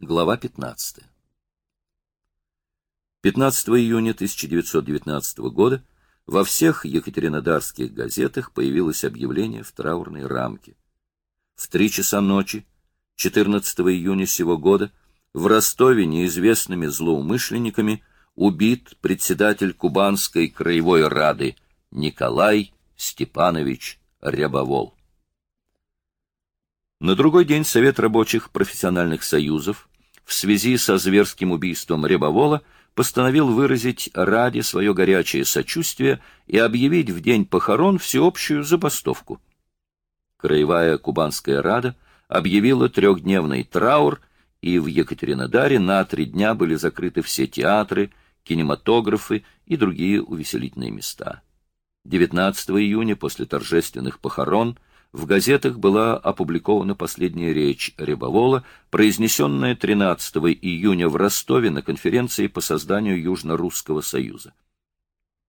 Глава 15. 15 июня 1919 года во всех екатеринодарских газетах появилось объявление в траурной рамке. В три часа ночи 14 июня сего года в Ростове неизвестными злоумышленниками убит председатель Кубанской краевой рады Николай Степанович Рябовол. На другой день Совет рабочих профессиональных союзов в связи со зверским убийством Рябовола постановил выразить ради свое горячее сочувствие и объявить в день похорон всеобщую забастовку. Краевая Кубанская Рада объявила трехдневный траур, и в Екатеринодаре на три дня были закрыты все театры, кинематографы и другие увеселительные места. 19 июня после торжественных похорон в газетах была опубликована последняя речь Рябовола, произнесенная 13 июня в Ростове на конференции по созданию Южно-Русского союза.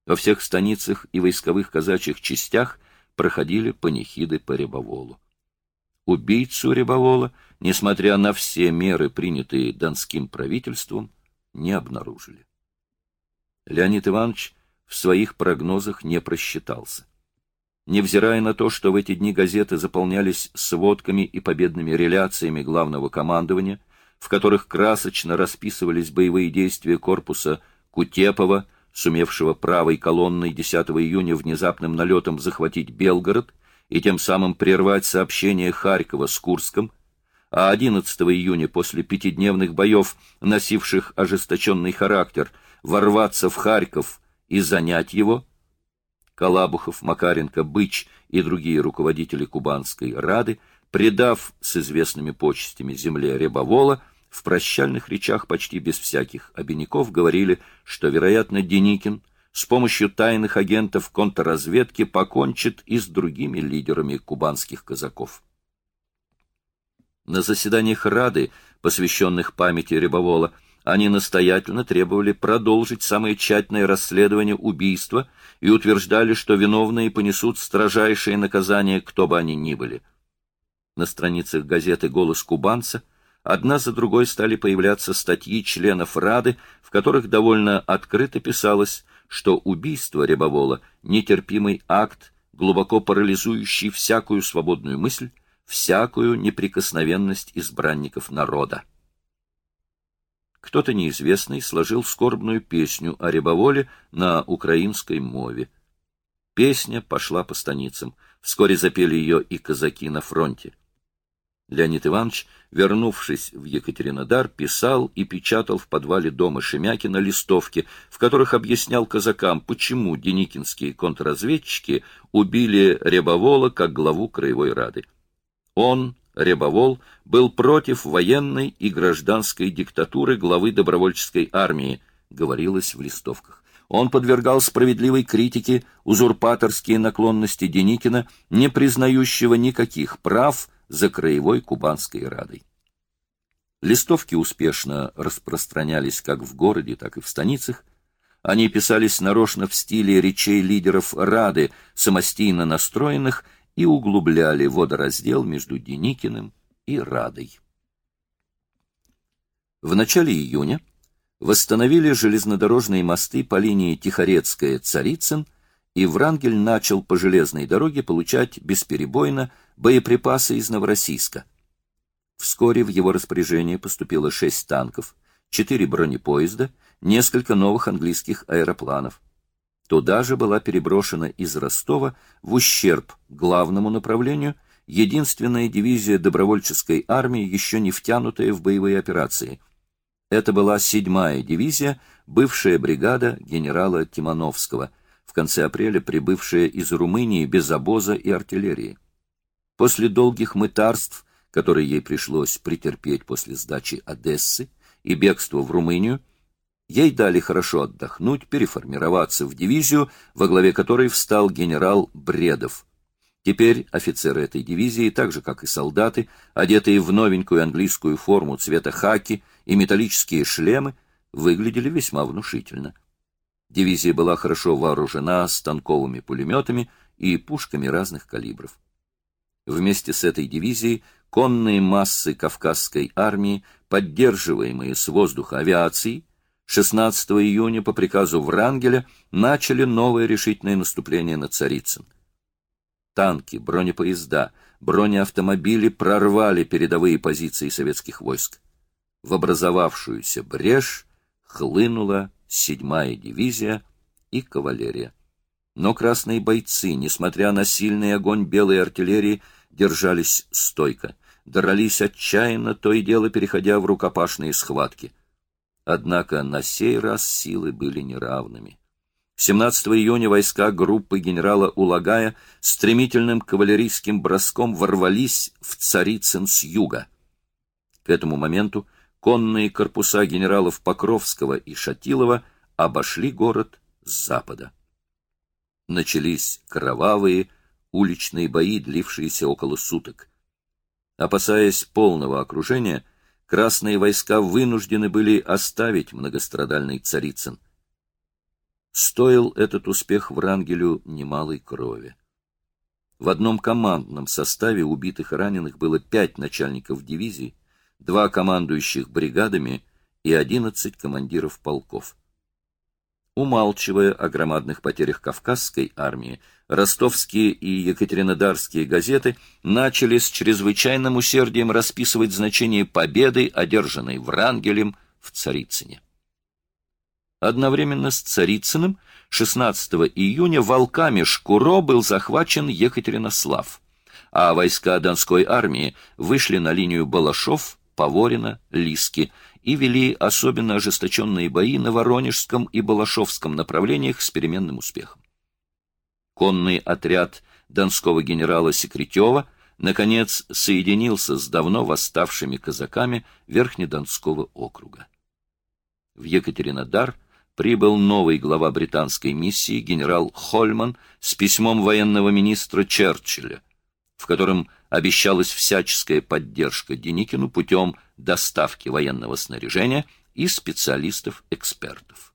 Во всех станицах и войсковых казачьих частях проходили панихиды по Рябоволу. Убийцу Рябовола, несмотря на все меры, принятые донским правительством, не обнаружили. Леонид Иванович в своих прогнозах не просчитался. Невзирая на то, что в эти дни газеты заполнялись сводками и победными реляциями главного командования, в которых красочно расписывались боевые действия корпуса Кутепова, сумевшего правой колонной 10 июня внезапным налетом захватить Белгород и тем самым прервать сообщение Харькова с Курском, а 11 июня после пятидневных боев, носивших ожесточенный характер, ворваться в Харьков и занять его – Калабухов, Макаренко, Быч и другие руководители Кубанской Рады, предав с известными почестями земле Рябовола, в прощальных речах почти без всяких обиняков говорили, что, вероятно, Деникин с помощью тайных агентов контрразведки покончит и с другими лидерами кубанских казаков. На заседаниях Рады, посвященных памяти Рябовола, они настоятельно требовали продолжить самое тщательное расследование убийства и утверждали, что виновные понесут строжайшее наказание, кто бы они ни были. На страницах газеты «Голос кубанца» одна за другой стали появляться статьи членов Рады, в которых довольно открыто писалось, что убийство Рябовола — нетерпимый акт, глубоко парализующий всякую свободную мысль, всякую неприкосновенность избранников народа. Кто-то неизвестный сложил скорбную песню о Рябоволе на украинской мове. Песня пошла по станицам. Вскоре запели ее и казаки на фронте. Леонид Иванович, вернувшись в Екатеринодар, писал и печатал в подвале дома Шемякина листовки, в которых объяснял казакам, почему деникинские контрразведчики убили Рябовола как главу Краевой Рады. Он, Рябовол был против военной и гражданской диктатуры главы добровольческой армии, говорилось в листовках. Он подвергал справедливой критике узурпаторские наклонности Деникина, не признающего никаких прав за краевой кубанской радой. Листовки успешно распространялись как в городе, так и в станицах. Они писались нарочно в стиле речей лидеров Рады, самостийно настроенных и углубляли водораздел между Деникиным и Радой. В начале июня восстановили железнодорожные мосты по линии Тихорецкая-Царицын, и Врангель начал по железной дороге получать бесперебойно боеприпасы из Новороссийска. Вскоре в его распоряжение поступило шесть танков, четыре бронепоезда, несколько новых английских аэропланов. Туда же была переброшена из Ростова в ущерб главному направлению единственная дивизия добровольческой армии, еще не втянутая в боевые операции. Это была седьмая дивизия, бывшая бригада генерала Тимановского, в конце апреля прибывшая из Румынии без обоза и артиллерии. После долгих мытарств, которые ей пришлось претерпеть после сдачи Одессы и бегства в Румынию, Ей дали хорошо отдохнуть, переформироваться в дивизию, во главе которой встал генерал Бредов. Теперь офицеры этой дивизии, так же как и солдаты, одетые в новенькую английскую форму цвета хаки и металлические шлемы, выглядели весьма внушительно. Дивизия была хорошо вооружена станковыми пулеметами и пушками разных калибров. Вместе с этой дивизией конные массы Кавказской армии, поддерживаемые с воздуха авиацией, 16 июня по приказу Врангеля начали новое решительное наступление на Царицын. Танки, бронепоезда, бронеавтомобили прорвали передовые позиции советских войск. В образовавшуюся брешь хлынула седьмая дивизия и кавалерия. Но красные бойцы, несмотря на сильный огонь белой артиллерии, держались стойко, дрались отчаянно, то и дело переходя в рукопашные схватки. Однако на сей раз силы были неравными. 17 июня войска группы генерала Улагая стремительным кавалерийским броском ворвались в Царицын с юга. К этому моменту конные корпуса генералов Покровского и Шатилова обошли город с запада. Начались кровавые уличные бои, длившиеся около суток. Опасаясь полного окружения, красные войска вынуждены были оставить многострадальный Царицын. Стоил этот успех Врангелю немалой крови. В одном командном составе убитых и раненых было пять начальников дивизий, два командующих бригадами и одиннадцать командиров полков. Умалчивая о громадных потерях Кавказской армии, ростовские и екатеринодарские газеты начали с чрезвычайным усердием расписывать значение победы, одержанной Врангелем в Царицыне. Одновременно с Царицыным 16 июня волками Шкуро был захвачен Екатеринослав, а войска Донской армии вышли на линию Балашов, Поворина, Лиски и вели особенно ожесточенные бои на Воронежском и Балашовском направлениях с переменным успехом. Конный отряд донского генерала Секретева наконец соединился с давно восставшими казаками Верхнедонского округа. В Екатеринодар прибыл новый глава британской миссии генерал Хольман с письмом военного министра Черчилля, в котором обещалась всяческая поддержка Деникину путем доставки военного снаряжения и специалистов-экспертов.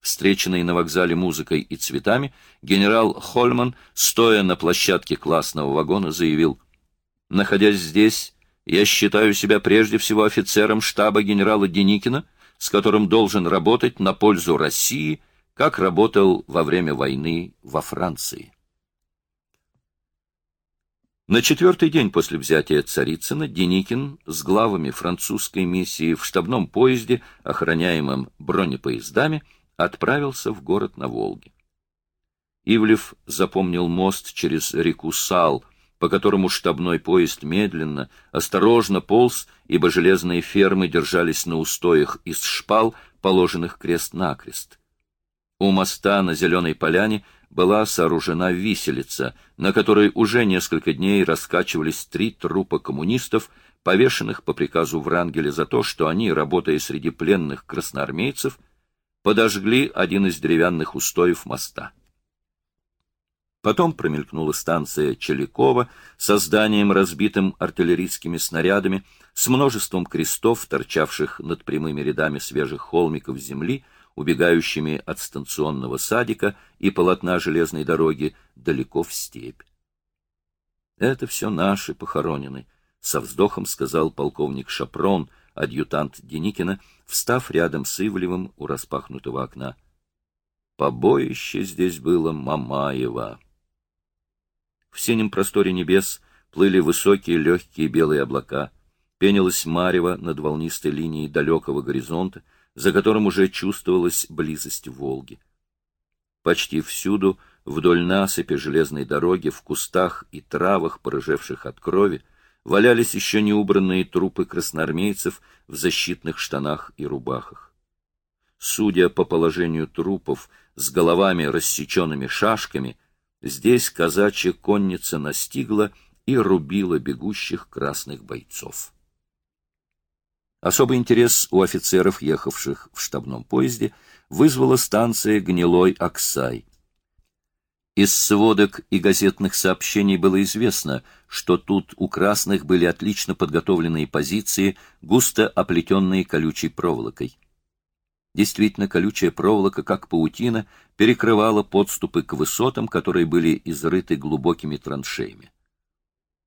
Встреченный на вокзале музыкой и цветами, генерал Хольман, стоя на площадке классного вагона, заявил, «Находясь здесь, я считаю себя прежде всего офицером штаба генерала Деникина, с которым должен работать на пользу России, как работал во время войны во Франции. На четвертый день после взятия Царицына Деникин с главами французской миссии в штабном поезде, охраняемом бронепоездами, отправился в город на Волге. Ивлев запомнил мост через реку Сал, по которому штабной поезд медленно, осторожно полз, ибо железные фермы держались на устоях из шпал, положенных крест-накрест. У моста на Зеленой поляне была сооружена виселица, на которой уже несколько дней раскачивались три трупа коммунистов, повешенных по приказу Врангеля за то, что они, работая среди пленных красноармейцев, подожгли один из деревянных устоев моста. Потом промелькнула станция Челякова со зданием, разбитым артиллерийскими снарядами, с множеством крестов, торчавших над прямыми рядами свежих холмиков земли, убегающими от станционного садика и полотна железной дороги далеко в степь. «Это все наши похоронены», — со вздохом сказал полковник Шапрон, адъютант Деникина, встав рядом с Ивлевым у распахнутого окна. «Побоище здесь было Мамаева». В синем просторе небес плыли высокие легкие белые облака, пенилась марево над волнистой линией далекого горизонта, за которым уже чувствовалась близость Волги. Почти всюду, вдоль насыпи железной дороги, в кустах и травах, порыжевших от крови, валялись еще не убранные трупы красноармейцев в защитных штанах и рубахах. Судя по положению трупов с головами рассеченными шашками, Здесь казачья конница настигла и рубила бегущих красных бойцов. Особый интерес у офицеров, ехавших в штабном поезде, вызвала станция «Гнилой Оксай». Из сводок и газетных сообщений было известно, что тут у красных были отлично подготовленные позиции, густо оплетенные колючей проволокой. Действительно, колючая проволока, как паутина, перекрывала подступы к высотам, которые были изрыты глубокими траншеями.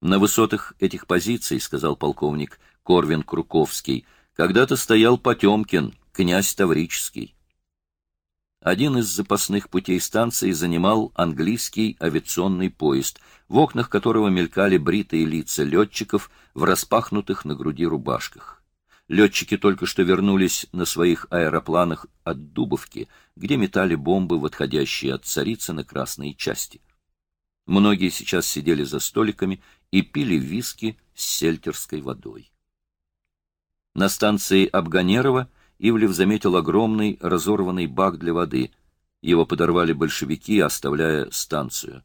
На высотах этих позиций, — сказал полковник Корвин Круковский, — когда-то стоял Потемкин, князь Таврический. Один из запасных путей станции занимал английский авиационный поезд, в окнах которого мелькали бритые лица летчиков в распахнутых на груди рубашках. Летчики только что вернулись на своих аэропланах от Дубовки, где метали бомбы в отходящие от Царицына красные части. Многие сейчас сидели за столиками и пили виски с сельтерской водой. На станции Абганерова Ивлев заметил огромный разорванный бак для воды. Его подорвали большевики, оставляя станцию.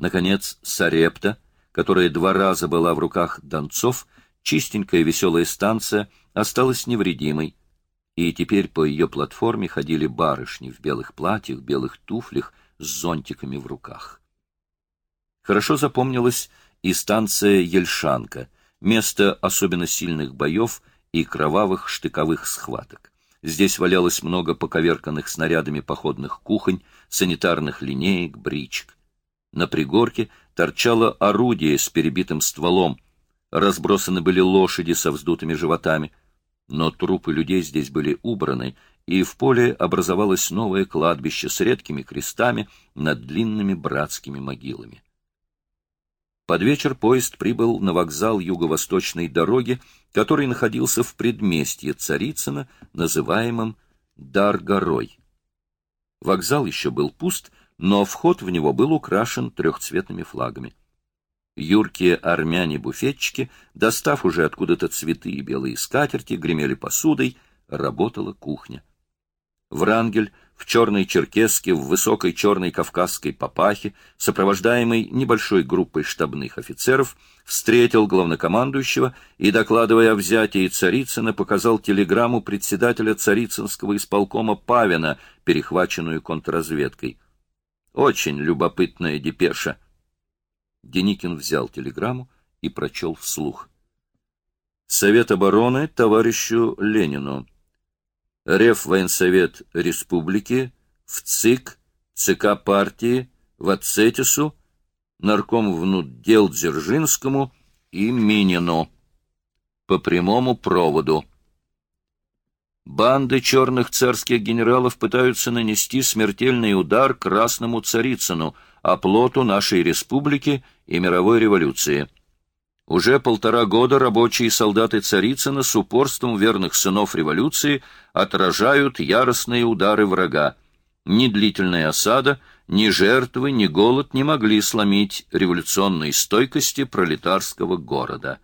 Наконец, Сарепта, которая два раза была в руках Донцов, чистенькая веселая станция, осталась невредимой, и теперь по ее платформе ходили барышни в белых платьях, белых туфлях с зонтиками в руках. Хорошо запомнилась и станция Ельшанка, место особенно сильных боев и кровавых штыковых схваток. Здесь валялось много поковерканных снарядами походных кухонь, санитарных линеек, бричек. На пригорке торчало орудие с перебитым стволом, разбросаны были лошади со вздутыми животами, но трупы людей здесь были убраны, и в поле образовалось новое кладбище с редкими крестами над длинными братскими могилами. Под вечер поезд прибыл на вокзал юго-восточной дороги, который находился в предместье Царицына, называемом Даргорой. Вокзал еще был пуст, но вход в него был украшен трехцветными флагами. Юркие армяне-буфетчики, достав уже откуда-то цветы и белые скатерти, гремели посудой, работала кухня. Врангель в черной черкеске, в высокой черной кавказской папахе, сопровождаемый небольшой группой штабных офицеров, встретил главнокомандующего и, докладывая о взятии Царицына, показал телеграмму председателя Царицынского исполкома Павина, перехваченную контрразведкой. Очень любопытная депеша. Деникин взял телеграмму и прочел вслух. Совет обороны товарищу Ленину. Реввоенсовет Республики, в ЦИК, ЦК партии, в Ацетису, нарком внутдел Дзержинскому и Минину. По прямому проводу. Банды черных царских генералов пытаются нанести смертельный удар Красному Царицыну, оплоту нашей республики и мировой революции. Уже полтора года рабочие солдаты Царицына с упорством верных сынов революции отражают яростные удары врага. Ни длительная осада, ни жертвы, ни голод не могли сломить революционной стойкости пролетарского города.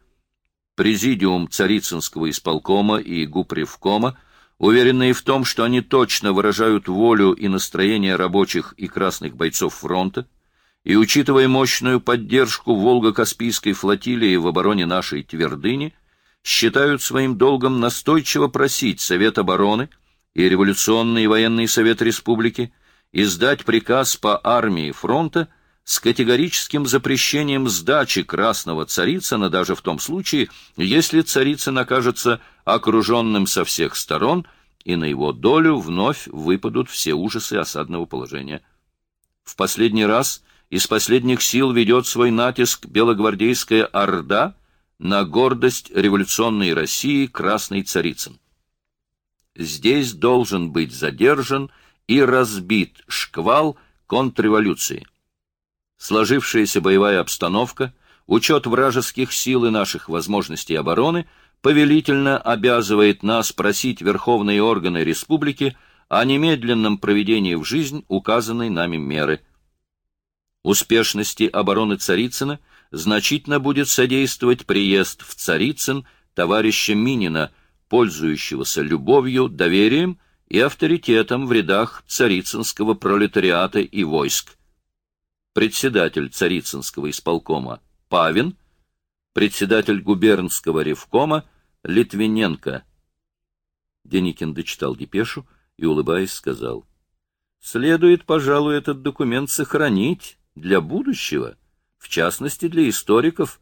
Президиум Царицынского исполкома и Гупревкома, уверенные в том, что они точно выражают волю и настроение рабочих и красных бойцов фронта, и, учитывая мощную поддержку Волго-Каспийской флотилии в обороне нашей твердыни, считают своим долгом настойчиво просить Совет обороны и Революционный военный совет республики издать приказ по армии фронта с категорическим запрещением сдачи Красного Царицына даже в том случае, если Царицын окажется окруженным со всех сторон, и на его долю вновь выпадут все ужасы осадного положения. В последний раз из последних сил ведет свой натиск белогвардейская орда на гордость революционной России Красный Царицын. Здесь должен быть задержан и разбит шквал контрреволюции. Сложившаяся боевая обстановка, учет вражеских сил и наших возможностей обороны повелительно обязывает нас просить верховные органы республики о немедленном проведении в жизнь указанной нами меры – Успешности обороны Царицына значительно будет содействовать приезд в Царицын товарища Минина, пользующегося любовью, доверием и авторитетом в рядах царицынского пролетариата и войск. Председатель царицынского исполкома Павин, председатель губернского ревкома Литвиненко. Деникин дочитал депешу и, улыбаясь, сказал, «Следует, пожалуй, этот документ сохранить» для будущего, в частности для историков.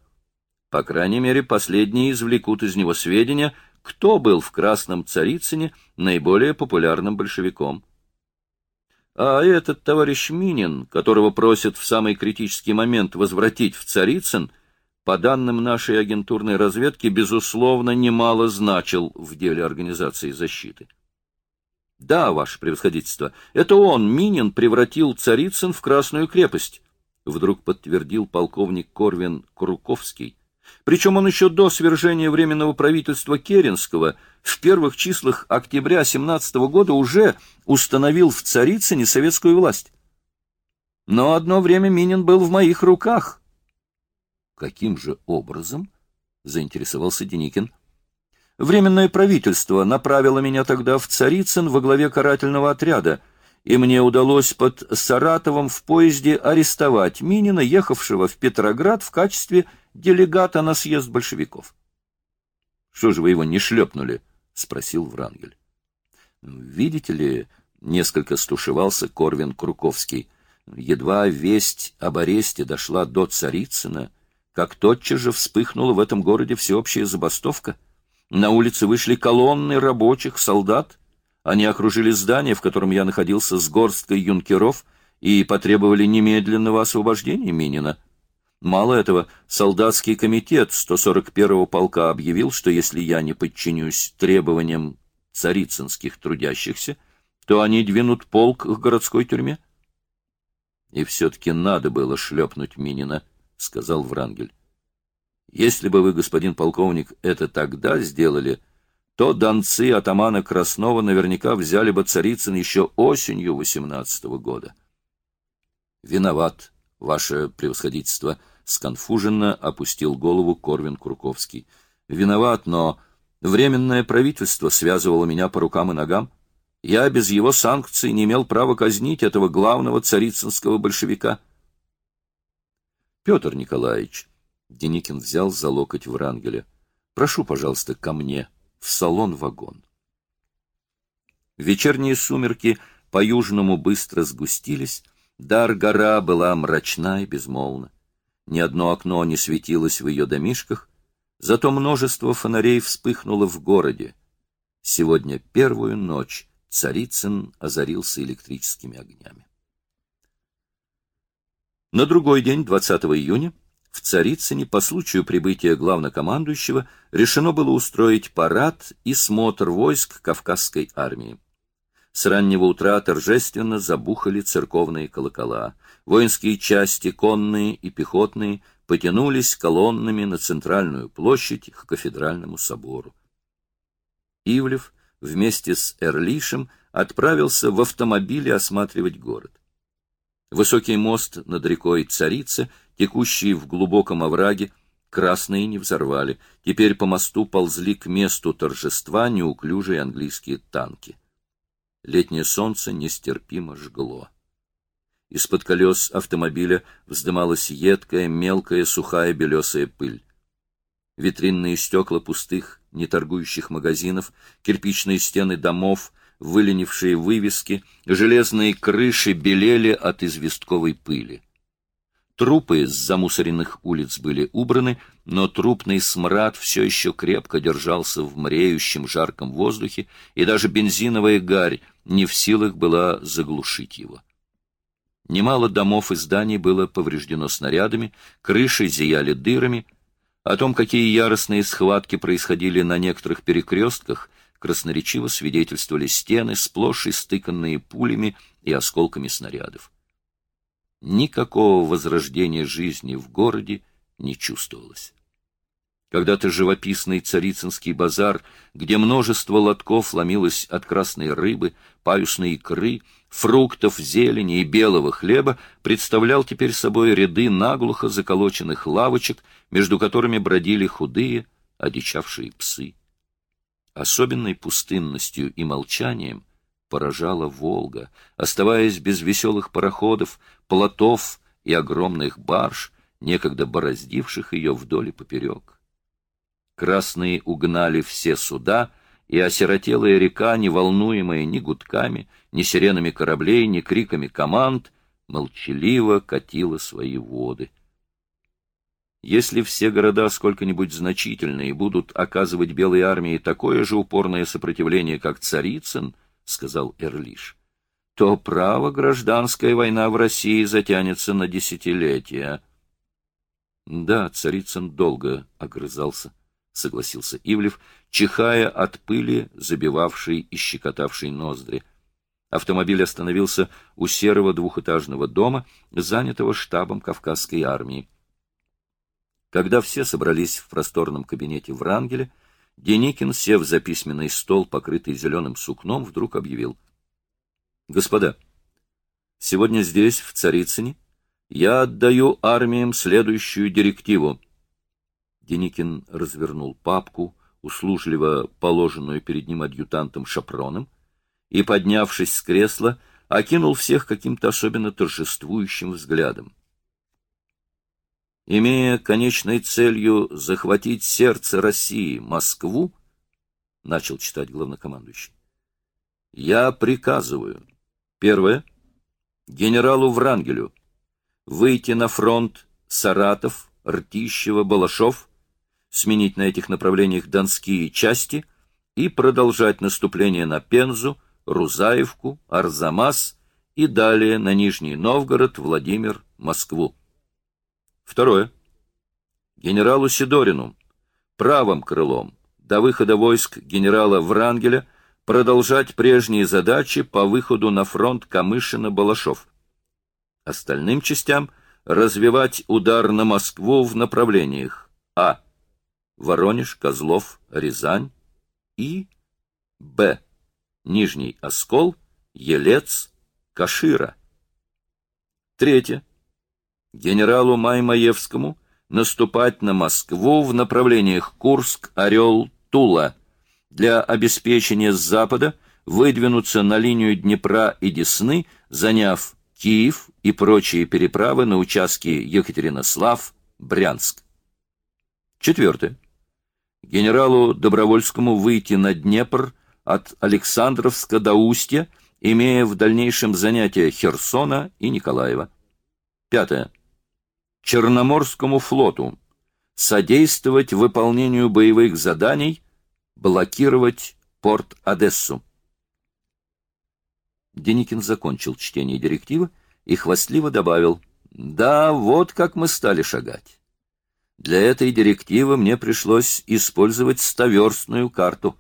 По крайней мере, последние извлекут из него сведения, кто был в Красном Царицыне наиболее популярным большевиком. А этот товарищ Минин, которого просят в самый критический момент возвратить в Царицын, по данным нашей агентурной разведки, безусловно, немало значил в деле организации защиты. Да, ваше превосходительство, это он, Минин, превратил Царицын в Красную крепость, вдруг подтвердил полковник Корвин Круковский. Причем он еще до свержения Временного правительства Керенского в первых числах октября 17 года уже установил в Царицыне советскую власть. Но одно время Минин был в моих руках. Каким же образом? заинтересовался Деникин. Временное правительство направило меня тогда в Царицын во главе карательного отряда, и мне удалось под Саратовом в поезде арестовать Минина, ехавшего в Петроград в качестве делегата на съезд большевиков. — Что же вы его не шлепнули? — спросил Врангель. — Видите ли, несколько стушевался Корвин Круковский. Едва весть об аресте дошла до Царицына, как тотчас же вспыхнула в этом городе всеобщая забастовка. На улице вышли колонны рабочих, солдат. Они окружили здание, в котором я находился с горсткой юнкеров, и потребовали немедленного освобождения Минина. Мало этого, солдатский комитет 141-го полка объявил, что если я не подчинюсь требованиям царицынских трудящихся, то они двинут полк к городской тюрьме. И все-таки надо было шлепнуть Минина. — сказал Врангель. — Если бы вы, господин полковник, это тогда сделали, то донцы атамана Краснова наверняка взяли бы Царицын еще осенью восемнадцатого года. — Виноват, ваше превосходительство, — сконфуженно опустил голову Корвин Курковский. — Виноват, но временное правительство связывало меня по рукам и ногам. Я без его санкций не имел права казнить этого главного царицынского большевика. — Петр Николаевич, Деникин взял за локоть Врангеля. Прошу, пожалуйста, ко мне, в салон-вагон. Вечерние сумерки по-южному быстро сгустились, Дар-гора была мрачна и безмолвна. Ни одно окно не светилось в ее домишках, зато множество фонарей вспыхнуло в городе. Сегодня первую ночь Царицын озарился электрическими огнями. На другой день, 20 июня, в Царицыне по случаю прибытия главнокомандующего решено было устроить парад и смотр войск Кавказской армии. С раннего утра торжественно забухали церковные колокола. Воинские части, конные и пехотные, потянулись колоннами на центральную площадь к кафедральному собору. Ивлев вместе с Эрлишем отправился в автомобиле осматривать город. Высокий мост над рекой Царица, текущий в глубоком овраге, красные не взорвали. Теперь по мосту ползли к месту торжества неуклюжие английские танки. Летнее солнце нестерпимо жгло. Из-под колес автомобиля вздымалась едкая, мелкая, сухая белесая пыль. Витринные стекла пустых, неторгующих магазинов, кирпичные стены домов — выленившие вывески, железные крыши белели от известковой пыли. Трупы с замусоренных улиц были убраны, но трупный смрад все еще крепко держался в мреющем жарком воздухе, и даже бензиновая гарь не в силах была заглушить его. Немало домов и зданий было повреждено снарядами, крыши зияли дырами. О том, какие яростные схватки происходили на некоторых перекрестках, красноречиво свидетельствовали стены, сплошь истыканные пулями и осколками снарядов. Никакого возрождения жизни в городе не чувствовалось. Когда-то живописный царицынский базар, где множество лотков ломилось от красной рыбы, паюсной икры, фруктов, зелени и белого хлеба, представлял теперь собой ряды наглухо заколоченных лавочек, между которыми бродили худые, одичавшие псы. Особенной пустынностью и молчанием поражала Волга, оставаясь без веселых пароходов, плотов и огромных барж, некогда бороздивших ее вдоль и поперек. Красные угнали все суда, и осиротелая река, не волнуемая ни гудками, ни сиренами кораблей, ни криками команд, молчаливо катила свои воды. Если все города сколько-нибудь значительные будут оказывать Белой армии такое же упорное сопротивление, как Царицын, — сказал Эрлиш, — то право гражданская война в России затянется на десятилетия. Да, Царицын долго огрызался, согласился Ивлев, чихая от пыли, забивавшей и щекотавшей ноздри. Автомобиль остановился у серого двухэтажного дома, занятого штабом Кавказской армии. Когда все собрались в просторном кабинете Врангеля, Деникин, сев за письменный стол, покрытый зеленым сукном, вдруг объявил. — Господа, сегодня здесь, в Царицыне, я отдаю армиям следующую директиву. Деникин развернул папку, услужливо положенную перед ним адъютантом Шапроном, и, поднявшись с кресла, окинул всех каким-то особенно торжествующим взглядом. Имея конечной целью захватить сердце России, Москву, начал читать главнокомандующий, я приказываю, первое, генералу Врангелю выйти на фронт Саратов, Ртищево, Балашов, сменить на этих направлениях донские части и продолжать наступление на Пензу, Рузаевку, Арзамас и далее на Нижний Новгород, Владимир, Москву. Второе. Генералу Сидорину правым крылом до выхода войск генерала Врангеля продолжать прежние задачи по выходу на фронт Камышина-Балашов. Остальным частям развивать удар на Москву в направлениях А. Воронеж, Козлов, Рязань и Б. Нижний Оскол, Елец, Кашира. Третье. Генералу Маймаевскому наступать на Москву в направлениях Курск, Орел, Тула. Для обеспечения с запада выдвинуться на линию Днепра и Десны, заняв Киев и прочие переправы на участке Екатеринослав, Брянск. Четвертое. Генералу Добровольскому выйти на Днепр от Александровска до Устья, имея в дальнейшем занятия Херсона и Николаева. Пятое. Черноморскому флоту содействовать выполнению боевых заданий, блокировать порт Одессу. Деникин закончил чтение директивы и хвастливо добавил, «Да, вот как мы стали шагать. Для этой директивы мне пришлось использовать стоверстную карту».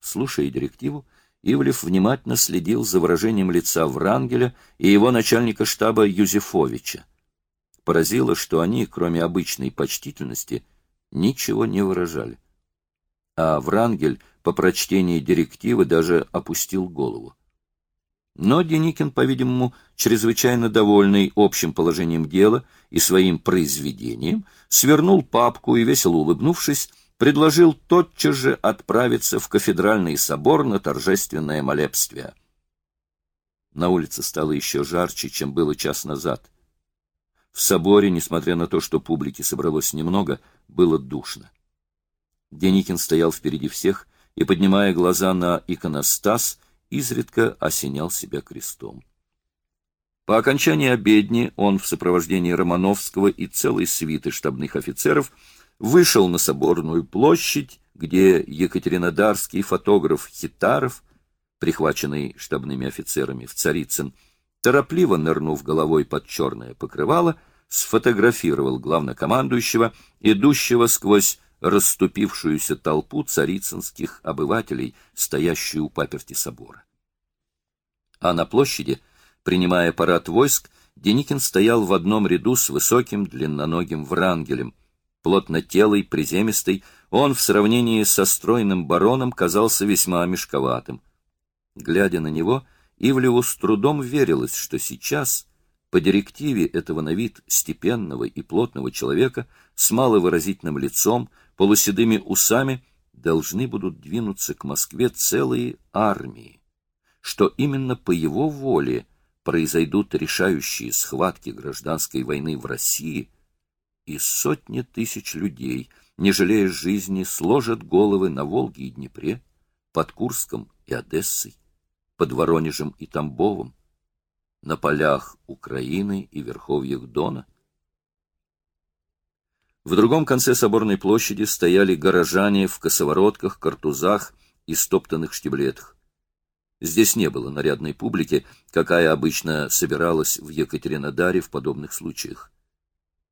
Слушая директиву, Ивлев внимательно следил за выражением лица Врангеля и его начальника штаба Юзефовича. Поразило, что они, кроме обычной почтительности, ничего не выражали. А Врангель по прочтении директивы даже опустил голову. Но Деникин, по-видимому, чрезвычайно довольный общим положением дела и своим произведением, свернул папку и, весело улыбнувшись, предложил тотчас же отправиться в кафедральный собор на торжественное молебствие. На улице стало еще жарче, чем было час назад. В соборе, несмотря на то, что публики собралось немного, было душно. Деникин стоял впереди всех и, поднимая глаза на иконостас, изредка осенял себя крестом. По окончании обедни он в сопровождении Романовского и целой свиты штабных офицеров вышел на Соборную площадь, где екатеринодарский фотограф Хитаров, прихваченный штабными офицерами в Царицын, торопливо нырнув головой под черное покрывало, сфотографировал главнокомандующего, идущего сквозь расступившуюся толпу царицынских обывателей, стоящую у паперти собора. А на площади, принимая парад войск, Деникин стоял в одном ряду с высоким длинноногим врангелем, плотнотелый, приземистый, он в сравнении со стройным бароном казался весьма мешковатым. Глядя на него, Ивлеву с трудом верилось, что сейчас, по директиве этого на вид степенного и плотного человека, с маловыразительным лицом, полуседыми усами, должны будут двинуться к Москве целые армии, что именно по его воле произойдут решающие схватки гражданской войны в России – и сотни тысяч людей, не жалея жизни, сложат головы на Волге и Днепре, под Курском и Одессой, под Воронежем и Тамбовом, на полях Украины и верховьях Дона. В другом конце соборной площади стояли горожане в косоворотках, картузах и стоптанных штиблетах. Здесь не было нарядной публики, какая обычно собиралась в Екатеринодаре в подобных случаях.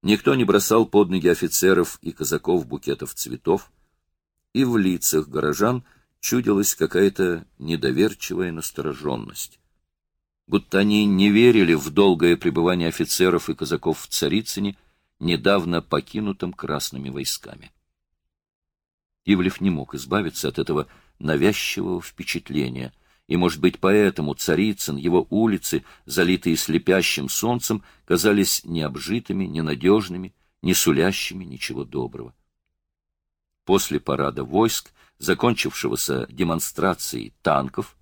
Никто не бросал под ноги офицеров и казаков букетов цветов, и в лицах горожан чудилась какая-то недоверчивая настороженность. Будто они не верили в долгое пребывание офицеров и казаков в Царицыне, недавно покинутым красными войсками. Ивлев не мог избавиться от этого навязчивого впечатления, и, может быть, поэтому Царицын, его улицы, залитые слепящим солнцем, казались необжитыми, ненадежными, не сулящими ничего доброго. После парада войск, закончившегося демонстрацией танков,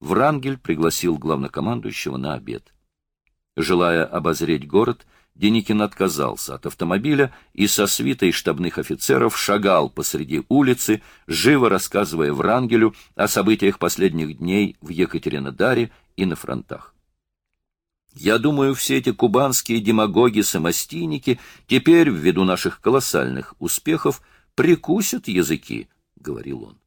Врангель пригласил главнокомандующего на обед. Желая обозреть город, Деникин отказался от автомобиля и со свитой штабных офицеров шагал посреди улицы, живо рассказывая Врангелю о событиях последних дней в Екатеринодаре и на фронтах. Я думаю, все эти кубанские демагоги-самостийники теперь, ввиду наших колоссальных успехов, прикусят языки, — говорил он.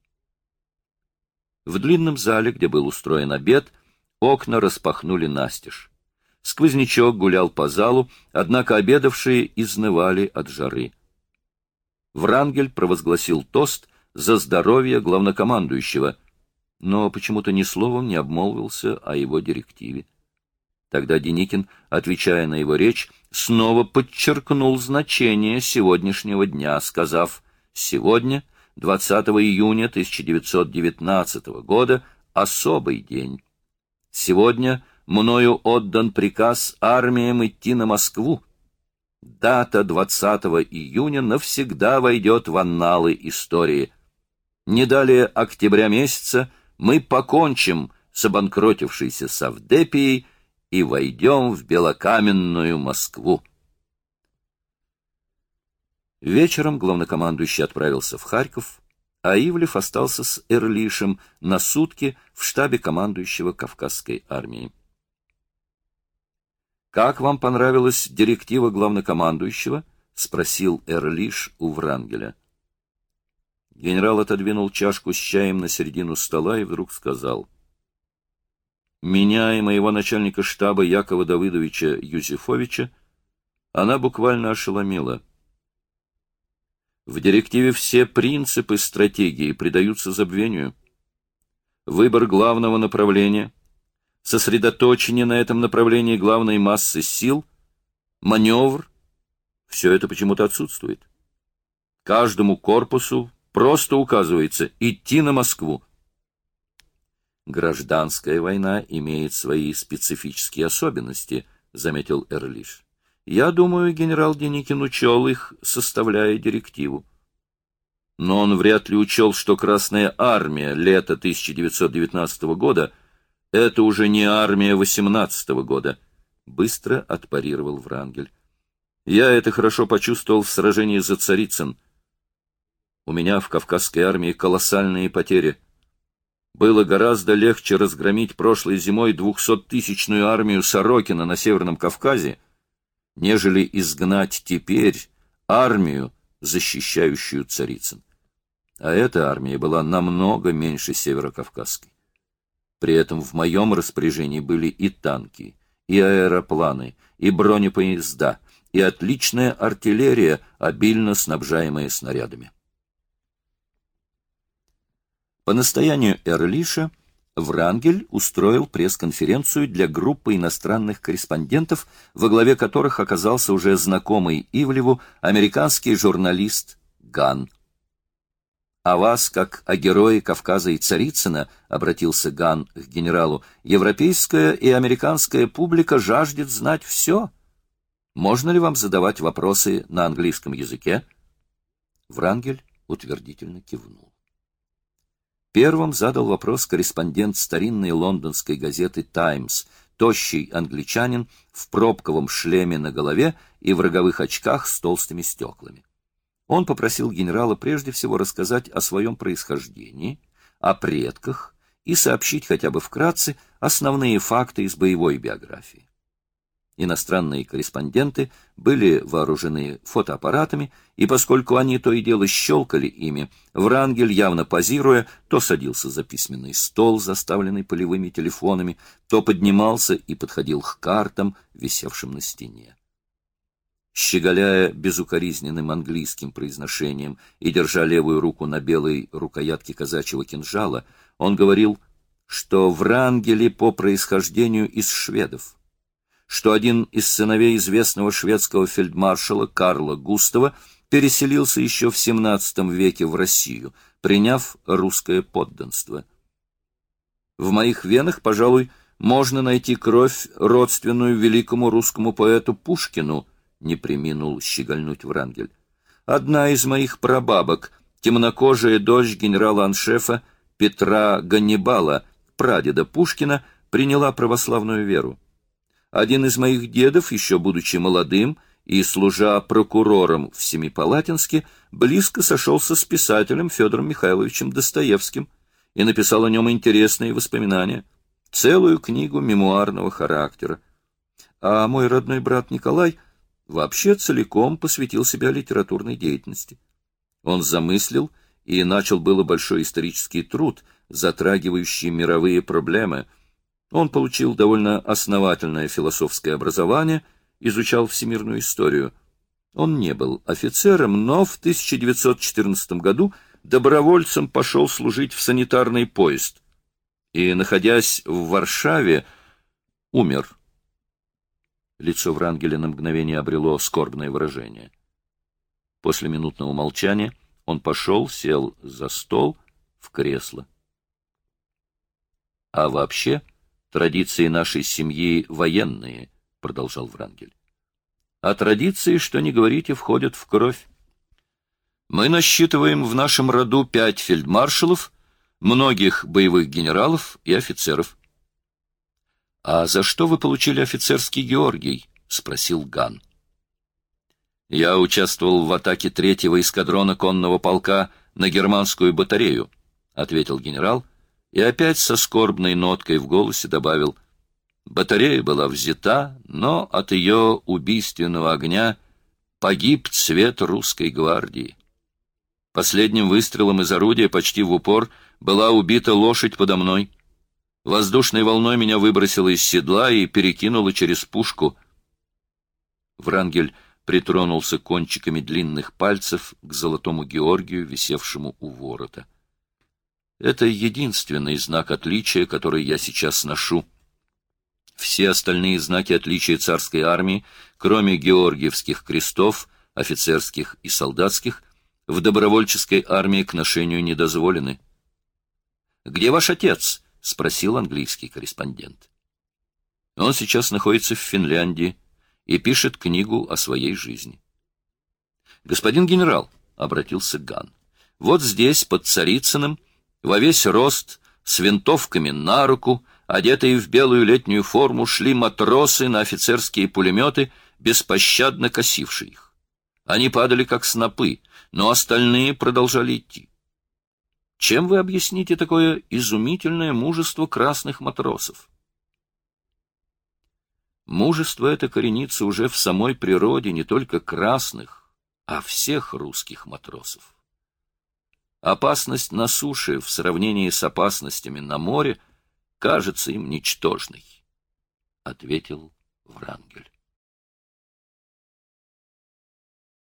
В длинном зале, где был устроен обед, окна распахнули настежь. Сквознячок гулял по залу, однако обедавшие изнывали от жары. Врангель провозгласил тост за здоровье главнокомандующего, но почему-то ни словом не обмолвился о его директиве. Тогда Деникин, отвечая на его речь, снова подчеркнул значение сегодняшнего дня, сказав «Сегодня, 20 июня 1919 года, особый день. Сегодня мною отдан приказ армиям идти на Москву. Дата 20 июня навсегда войдет в анналы истории. Не далее октября месяца мы покончим с обанкротившейся Савдепией и войдем в белокаменную Москву. Вечером главнокомандующий отправился в Харьков, а Ивлев остался с Эрлишем на сутки в штабе командующего Кавказской армии. «Как вам понравилась директива главнокомандующего?» — спросил Эрлиш у Врангеля. Генерал отодвинул чашку с чаем на середину стола и вдруг сказал. «Меня и моего начальника штаба Якова Давыдовича Юзефовича она буквально ошеломила. В директиве все принципы стратегии придаются забвению. Выбор главного направления — сосредоточение на этом направлении главной массы сил, маневр — все это почему-то отсутствует. Каждому корпусу просто указывается идти на Москву. Гражданская война имеет свои специфические особенности, заметил Эрлиш. Я думаю, генерал Деникин учел их, составляя директиву. Но он вряд ли учел, что Красная Армия лета 1919 года — это уже не армия восемнадцатого года, — быстро отпарировал Врангель. Я это хорошо почувствовал в сражении за Царицын. У меня в Кавказской армии колоссальные потери. Было гораздо легче разгромить прошлой зимой двухсоттысячную армию Сорокина на Северном Кавказе, нежели изгнать теперь армию, защищающую Царицын. А эта армия была намного меньше Северокавказской. При этом в моем распоряжении были и танки, и аэропланы, и бронепоезда, и отличная артиллерия, обильно снабжаемая снарядами. По настоянию Эрлиша Врангель устроил пресс-конференцию для группы иностранных корреспондентов, во главе которых оказался уже знакомый Ивлеву американский журналист Ган о вас, как о герое Кавказа и Царицына, — обратился Ган к генералу, — европейская и американская публика жаждет знать все. Можно ли вам задавать вопросы на английском языке? Врангель утвердительно кивнул. Первым задал вопрос корреспондент старинной лондонской газеты «Таймс», тощий англичанин в пробковом шлеме на голове и в роговых очках с толстыми стеклами. Он попросил генерала прежде всего рассказать о своем происхождении, о предках и сообщить хотя бы вкратце основные факты из боевой биографии. Иностранные корреспонденты были вооружены фотоаппаратами, и поскольку они то и дело щелкали ими, Врангель, явно позируя, то садился за письменный стол, заставленный полевыми телефонами, то поднимался и подходил к картам, висевшим на стене. щеголяя безукоризненным английским произношением и держа левую руку на белой рукоятке казачьего кинжала, он говорил, что Врангели по происхождению из шведов, что один из сыновей известного шведского фельдмаршала Карла Густава переселился еще в XVII веке в Россию, приняв русское подданство. В моих венах, пожалуй, можно найти кровь, родственную великому русскому поэту Пушкину, не приминул щегольнуть Врангель. Одна из моих прабабок, темнокожая дочь генерала-аншефа Петра Ганнибала, прадеда Пушкина, приняла православную веру. Один из моих дедов, еще будучи молодым и служа прокурором в Семипалатинске, близко сошелся с писателем Федором Михайловичем Достоевским и написал о нем интересные воспоминания, целую книгу мемуарного характера. А мой родной брат Николай — вообще целиком посвятил себя литературной деятельности. Он замыслил и начал было большой исторический труд, затрагивающий мировые проблемы. Он получил довольно основательное философское образование, изучал всемирную историю. Он не был офицером, но в 1914 году добровольцем пошел служить в санитарный поезд и, находясь в Варшаве, умер Лицо Врангеля на мгновение обрело скорбное выражение. После минутного молчания он пошел, сел за стол, в кресло. — А вообще, традиции нашей семьи военные, — продолжал Врангель. — А традиции, что не говорите, входят в кровь. Мы насчитываем в нашем роду пять фельдмаршалов, многих боевых генералов и офицеров. — А за что вы получили офицерский Георгий? — спросил Ган. — Я участвовал в атаке третьего эскадрона конного полка на германскую батарею, — ответил генерал, и опять со скорбной ноткой в голосе добавил. Батарея была взята, но от ее убийственного огня погиб цвет русской гвардии. Последним выстрелом из орудия почти в упор была убита лошадь подо мной — Воздушной волной меня выбросило из седла и перекинуло через пушку. Врангель притронулся кончиками длинных пальцев к золотому Георгию, висевшему у ворота. Это единственный знак отличия, который я сейчас ношу. Все остальные знаки отличия царской армии, кроме георгиевских крестов, офицерских и солдатских, в добровольческой армии к ношению не дозволены. «Где ваш отец?» — спросил английский корреспондент. Он сейчас находится в Финляндии и пишет книгу о своей жизни. «Господин генерал», — обратился Ган, — «вот здесь, под Царицыным, во весь рост, с винтовками на руку, одетые в белую летнюю форму, шли матросы на офицерские пулеметы, беспощадно косившие их. Они падали как снопы, но остальные продолжали идти. Чем вы объясните такое изумительное мужество красных матросов? Мужество это коренится уже в самой природе не только красных, а всех русских матросов. Опасность на суше в сравнении с опасностями на море кажется им ничтожной, — ответил Врангель.